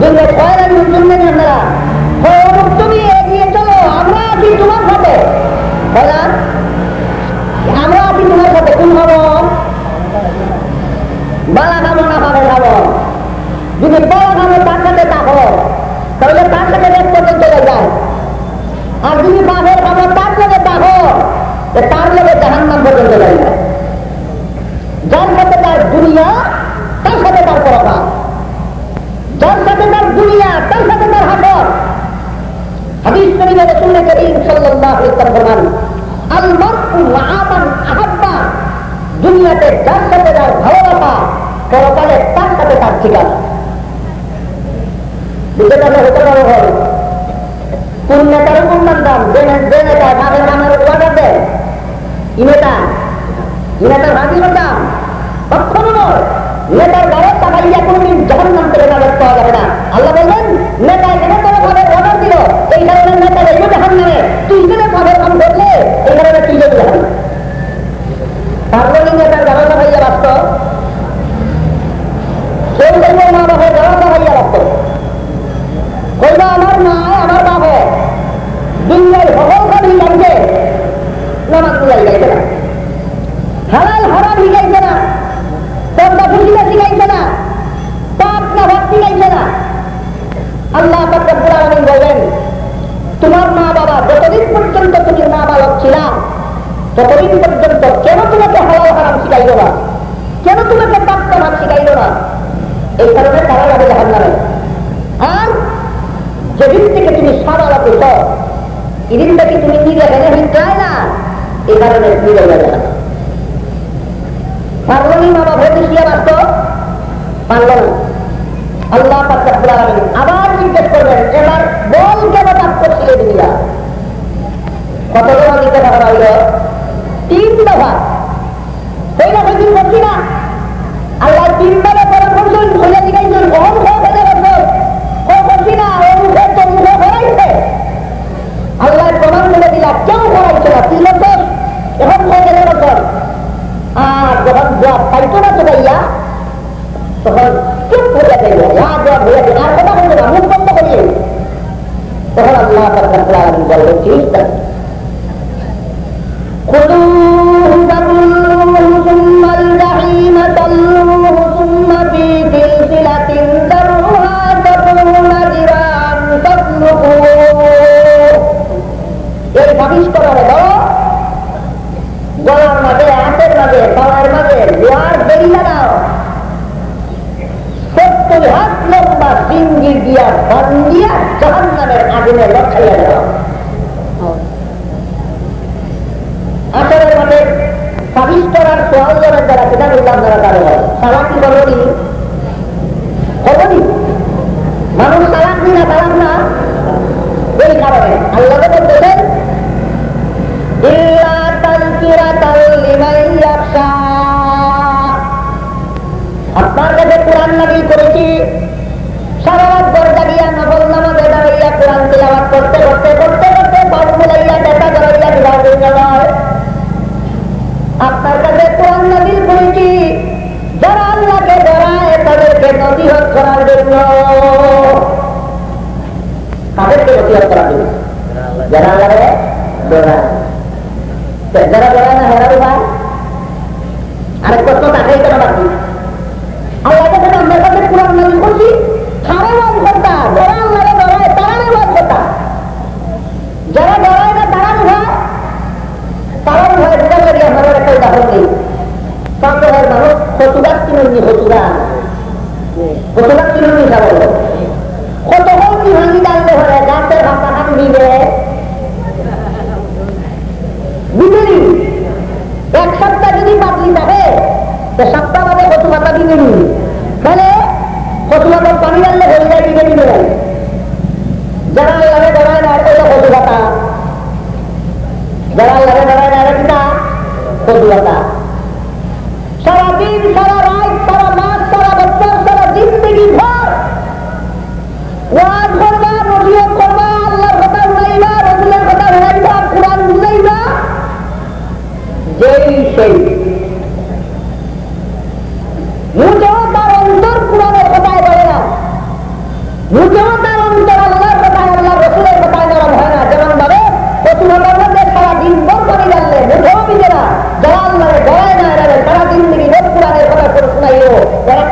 বললে, কয় আমি শুনবেন আপনারা তুমি এগিয়ে চলো, আমরা আছি তোমার সাথে। বললাম আমরা আছি তোমার সাথে, কোন হব বালা খাব না খাবে খাব যদি বড় খাব তার সাথে থাকো তাহলে তার সাথে এক পর্যন্ত চলে যায় আর যদি বাঘের খাব তার সাথে থাকো তার লোকে জাহান নাম পর্যন্ত চলে তার দুনিয়া তার সাথে তার হাসর হাদিস শরীফে রাসূল করিম সাল্লাল্লাহু আলাইহি ওয়াসাল্লাম ফরমান আল মারউ মা'আমান আহাব্বা। দুনিয়াতে যার সাথে যার ভালোবাসা পরকালে তার সাথে তার ঠিকানা। হতে পারে কোন নেতার কোন দাম যে যে নেতা তাদের নামের অর্ডার দেয় ই নেতা ই নেতার ভাবি দাম কখনো নয় নেতার গায়ে তাকাইয়া কোনদিন জাহান নাম থেকে তাদের পাওয়া যাবে না আল্লাহ বলবেন নেতা এখানে তোর ভাবে অর্ডার দিল এই কারণে নেতা যাইব জাহান নামে তুই যদি ভাবে কাম করলে এই কারণে তুই যাবি জাহান পার্বতী নেতার গায়ে তাকাইয়া রাখত কেউ যাইব মা বাবার গায়ে তাকাইয়া রাখত কইবা আমার মা আমার বাবা দুনিয়ার সকল কাজ নামাজ গুলাই যাইবে না হালাল হারাম শিখাইছে না পর্দা ফুসিলা শিখাইছে না পাপ না ভাব শিখাইছে না আল্লাহ ফকরুল আলমিন বললেন তোমার মা বাবা যতদিন পর্যন্ত তুমি মা বালক ছিলা ততদিন পর্যন্ত কেন তোমাকে হালাল হারাম শিখাইল না কেন তোমাকে পাপ ভাব শিখাইল না এই কারণে তারা যাবে জাহান নামে আর যেদিন থেকে তুমি সারা রাখো এদিন থেকে তুমি নিজে হেনে হিংসায় না এই কারণে নিজে যাবে না মা বাবা শিয়া বাস্ত পারল না আল্লাহ আবার জিজ্ঞেস করবেন এবার বল কেন পাপ করছিলে দুনিয়া? কত জমা দিতে টাকা হইল তিন দফা। হইলা সেদিন করছি না? আল্লাহ তিনবারে পরে করছেন হইলে দিকাইছেন কখন খাওয়া করাইছে না তিন বছর এখন খাওয়া খেতে পারছেন আর যখন জব পাইতো না চোখাইয়া তখন চুপ করিয়া দেয় ইয়া জব হইয়া দিল আর কথা বলবে না মুখ বন্ধ করিয়ে তখন আল্লাহ তার বলবেন ঠিক আছে خذوه فغلوه ثم الجحيم صلوه ثم في سلسلة ذرها سبعون ذراعا فاسلكوه এই ভাবিস করার হলো গলার মাঝে, হাতের মাঝে পাওয়ার মাঝে, লোহার বেরি লাগাও। সত্তর হাত লম্বা সিঙ্গির দিয়া বান দিয়া জাহান নামের আগুনে লক্ষাইয়া দেওয়া কারণে। আল্লাহ বলতেছেন আপনার কাছে কোরআন নাজিল করেছি সারা রাত দরজা দিয়া নফল নামাজে দাঁড়াইয়া কোরআন তিলাওয়াত করতে করতে করতে করতে বাবু মিলাইয়া দেখা করাইয়া বিবাহ হয়ে গেল আপনার কাছে কোরআন নাজিল করেছি যারা আল্লাহকে ধরায় তাদেরকে নদীহত করার জন্য তাদেরকে নদীহত করার জন্য যারা আল্লাহকে ধরায় যারা ধরায় না হেরা ভাই আরেক প্রশ্ন তাকেই কেন বাকি আল্লাহ কাছে আমরা কাছে কোরআন নাজিল করছি সারা নাম করতা যারা আল্লাহকে ধরায় তারা নাম করতা যারা ধরায় না তারা হয় তারা ভয় বোঝা করি আমার একটা উদাহরণ নেই সন্দেহের মানুষ কতুগাছ কিনুননি কতুগা কতুগাছ কিনুননি খাব কত কি ভাঙি ডালতে হলে গাছের ভাষা খান দিবে বুঝলি এক সপ্তাহ যদি বাদলি থাকে তো সপ্তাহ বাদে কচু পাতা দিবে নি তাহলে কচু পাতা পানি ডাললে হয়ে যায় দিবে দিবে যারা লাগে ধরায় না এটা কচু পাতা যারা লাগে ধরায় না এটা কিনা কচু পাতা সারাদিন সারা রাত সারা মাস সারা বছর সারা জিন্দগি ভর ওয়াজ করবা নজিয়ত করবা আল্লাহর কথা শুনাইবা রসুলের কথা শুনাইবা কোরআন শুনাইবা সেই। মুঝেও তার অন্তর কোরআনের কথায় বলে না। মুখেও তার অন্তর আল্লাহর কথায় আল্লাহ রসুলের কথায় নরম হয় না। যেমন ভাবে পশুভাবের মধ্যে সারা দিন বর করে জানলে মুখেও বিজে না যারা আল্লাহরে ডরায় না এরা সারা দিন দিকে লোক কোরআনের কথা করে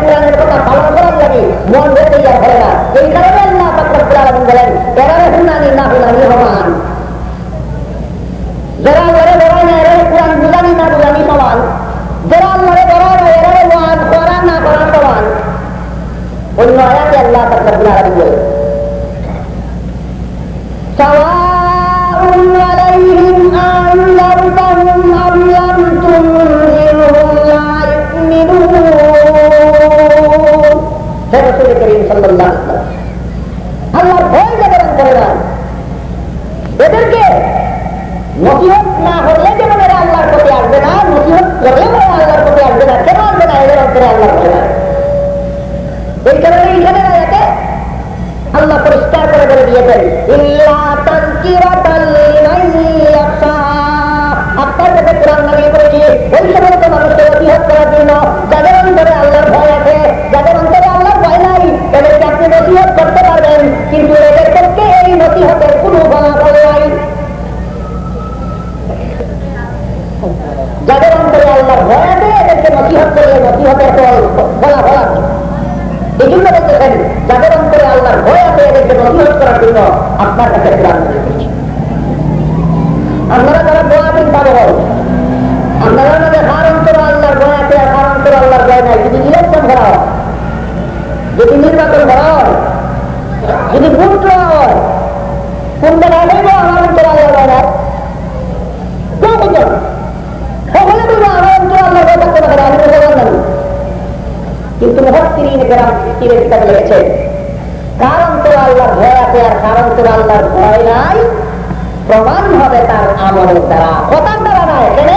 কোরআনের কথা পালন করার লাগে, মন রেখে ধরে না। এই কারণে أنذرتهم أم لم تنذرهم لا يؤمنون হে রসুল করিম সাল্লাল্লাহু আলাইহি ওয়াসাল্লাম আল্লাহর ভয় জাগরণ করে না এদেরকে নসিহত না হলে যেমন এরা আল্লাহর প্রতি আসবে না নসিহত করলেও এরা আল্লাহর প্রতি আসবে না কেন আসবে না এদের অন্তরে আল্লাহর ভয় নাই এই কারণে এইখানে আয়াতে আল্লাহ পরিষ্কার করে বলে দিয়েছেন ইল্লা তাযকিরাতাল লিমান ইয়াখশা কাছে কোরআন নামিয়ে করেছি ওই সমস্ত মানুষকে নসিহত করার জন্য যাদের অন্তরে আল্লাহর ভয় আছে, যাদের অন্তরে আল্লাহর ভয় নাই এদেরকে আপনি নসিহত করতে পারবেন এই এই আপনার কাছে আপনারা দিন পাগল আপনারা আমাদের হার অন্তর আল্লাহর ভয় আছে হার অন্তর আল্লাহর ভয় নাই। যদি ইলেকশন করা হয় হয় হয় না কিন্তু কারণ তো আল্লাহর ভয় আছে আর কারণ তো আল্লাহর ভয় নাই? প্রমাণ হবে তার আমলের দ্বারা। কথার দ্বারা নয় এখানে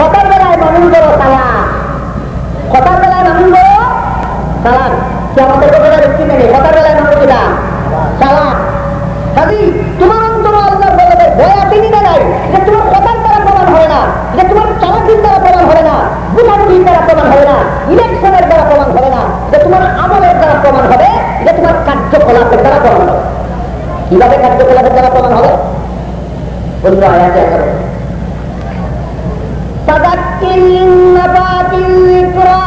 কথার বেলায় মানুষ বড় সালা কথার বেলায় মানুষ বড় সালাম। কি আমাদের কথাটা দেখছি নেই? কথার বেলায় মানুষ কিনা সালা কাজী তোমার অন্তর আল্লাহর বলবে আসেনি না যে তোমার কথার দ্বারা প্রমাণ না, যে তোমার চালাকির দ্বারা প্রমাণ হবে না বুঝাবুঝির দ্বারা প্রমাণ হবে না, ইলেকশনের দ্বারা প্রমাণ হবে না, যে তোমার আমলের দ্বারা প্রমাণ হবে, যে তোমার কার্যকলাপের দ্বারা প্রমাণ হবে। কীভাবে কার্যকলাপের দ্বারা প্রমাণ হবে? بلو آیا کیا کرو؟ فذكر إن باطل الذكرى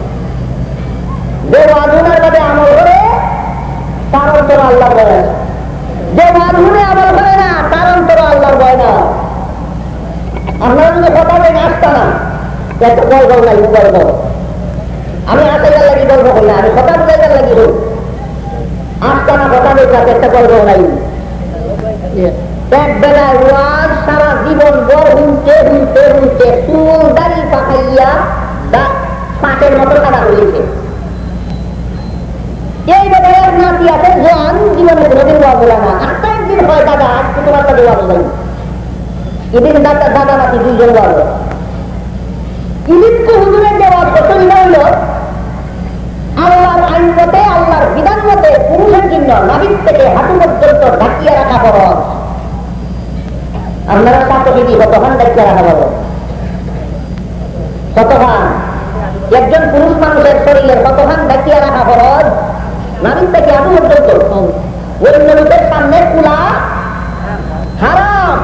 যে ওয়াজুনের বাদে আমল করে তার অন্তর আল্লাহর ভয় আছে যে ওয়াজুনে আমল করে না তার অন্তর আল্লাহর ভয় না। আপনারা যদি কথা বলেন গল্প আমি আসাইবার লাগি গল্প করি না, আমি কথা বুঝাইবার লাগি হোক আসতা না, কথা বলতে একটা গল্প নাই। এক বেলায় ওয়াজ সারা জীবন বড় হুনতে হুনতে হুনতে চুল দাড়ি পাকাইয়া পাটের মতো কাটা হয়েছে এই এক নাতি আছে জন জীবনে কোনোদিন ওয়া বলে না। আটটা একদিন হয় দাদা, আজকে তোমার কাছে ওয়া বলেন এদিন দাদা দাদা নাতি দুইজন ওয়া বলে হুজুরের যে ওয়াজ করতে হইল, আল্লাহর আইন মতে, আল্লাহর বিধান মতে পুরুষের জন্য নাবিক থেকে হাঁটু পর্যন্ত ঢাকিয়ে রাখা খরচ আপনারা চাকরি কি কতক্ষণ ঢাকিয়ে রাখা খরচ কতক্ষণ একজন পুরুষ মানুষের শরীরের কতক্ষণ ঢাকিয়ে রাখা খরচ নারী থেকে আদু পর্যন্ত ওই নবীদের সামনে কুলা হারাম।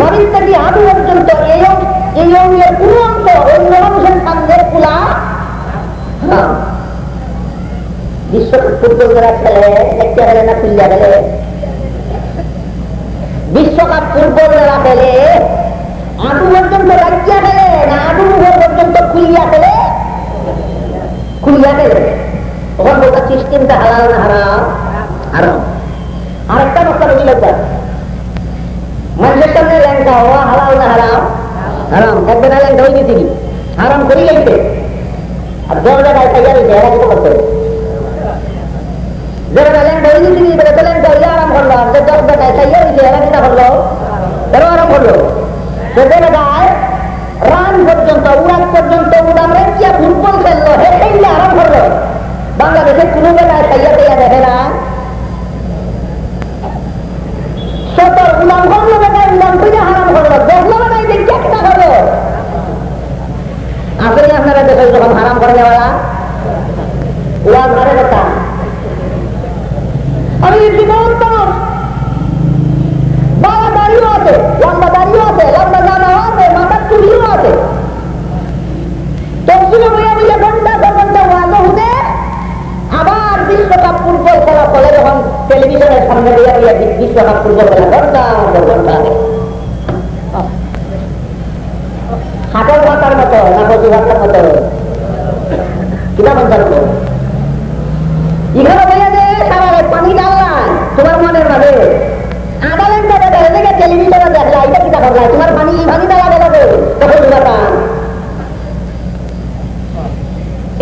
নারী থেকে আদু পর্যন্ত এই এই অঙ্গের পুরো অঙ্গ অন্য মানুষের সামনে কুলা হারাম। বিশ্ব ফুটবল যারা খেলে, দেখতে গেলে না খুললে গেলে? বিশ্বকাপ ফুটবল যারা খেলে আটু পর্যন্ত রাখিয়া খেলে না আটু পর্যন্ত খুলিয়া খেলে খুলিয়া খেলে তখন বলতে সিস্টেমটা হালাল না হারাম? হারাম। আরেকটা কথা বুঝি লাগবে মানুষের সামনে ল্যাংটা হওয়া হালাল না হারাম? হারাম। একদিন ল্যাংটা হয়ে গেছি হারাম করি লাগবে আর দরজা গায়ে খাইয়া রয়েছে এরা কিছু করতে যারা ল্যাংটা হয়ে গেছি বলে তো ল্যাংটা হইলে আরাম করল। আর যে দরজা আরাম করল। বাংলাদেশে কোনো জায়গায় খাইয়া খাইয়া দেখে না। শত উলাম করল বেটা উলাম করে হারাম করল দেখল এই দেখি একটা করল আপনারা দেখো যখন হারাম করে দেওয়া উলাম ঘরে কথা আমি জীবন মানুষ বাবা দাঁড়িয়েও আছে লম্বা দাঁড়িয়েও আছে লম্বা জানাও আছে মাথার চুলিও আছে তফসিলে বইয়া বইয়া ঘণ্টা ঘণ্টা ওয়াজ হতে আবার বিশ্বকাপ ফুটবল খেলা ফলে যখন টেলিভিশনের সামনে বইয়া বইয়া বিশ্বকাপ ফুটবল খেলা ঘণ্টা আমাদের ঘণ্টা আগে হাটের ভাতার মতো, না বসি মতো। কিনা ভাতার মতো এখানে পানি ডাললাই তোমার মনের মাঝে তোমার পানি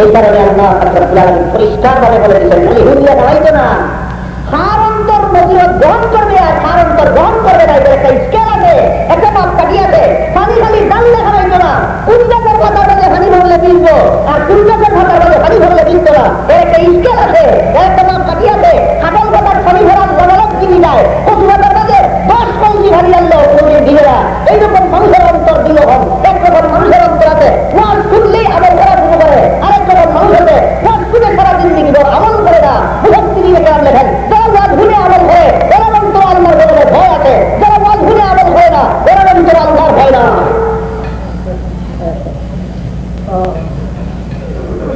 এই কারণে আল্লাহ পরিষ্কার ভাবে বলে দিচ্ছেন ইহুদিয়া দাঁড়াইতো না। সার অন্তর নজিরত গ্রহণ করবে আর সার অন্তর গ্রহণ করবে না। এদের একটা স্কেল আছে, একটা মাপ কাটিয়াছে পানি খালি ডাললে খারাইতো না। উন্নতের কথা বলে পানি ভরলে বিলব আর উন্নতের কথা বলে পানি ভরলে বিলত না। এর একটা স্কেল আছে, এর একটা মাপ কাটিয়াছে হাটল কথার পানি ভরার লবলক কিনি যায়। কচুরাটার মাঝে দশ কঞ্চি ভারী আনলো না এইরকম মানুষের অন্তর দিল হন একরকম মানুষের অন্তর আছে ওয়াজ শুনলেই আমল করা শুরু করে আরেক রকম মানুষ আছে ওয়াজ শুনে সারা জিন্দিগি ভর আমল করে না বুঝক তিনি লেখান লেখেন যারা ওয়াজ শুনে আমল করে এরা অন্তর আল্লাহর বদলে ভয় আছে যারা ওয়াজ শুনে আমল হয় না এরা অন্তর আল্লাহর ভয় না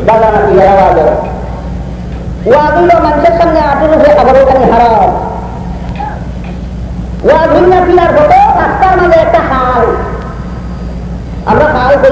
দাদা নাকি এরা ওয়াজ ওয়াজ হইল মানুষের সামনে আটুর উপরে খাবার ওখানে হারাম ওয়াজ হইল পিলার হতো রাস্তার মাঝে একটা হাল আমরা হাল করি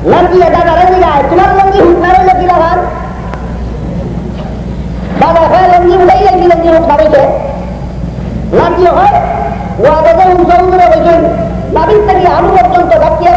লাগান লঙ্গিয়ে দাদারে দিগায় তোমার লঙ্গি হুকনারে লোকি লাগান দাদা হয় লঙ্গি উঠাই লাগি লঙ্গি হুক মারিছে লাগিয়ে হয় ও আগে উঁচু উঁচুরে হয়েছেন নাবিক থেকে আলু পর্যন্ত ঢাকিয়ে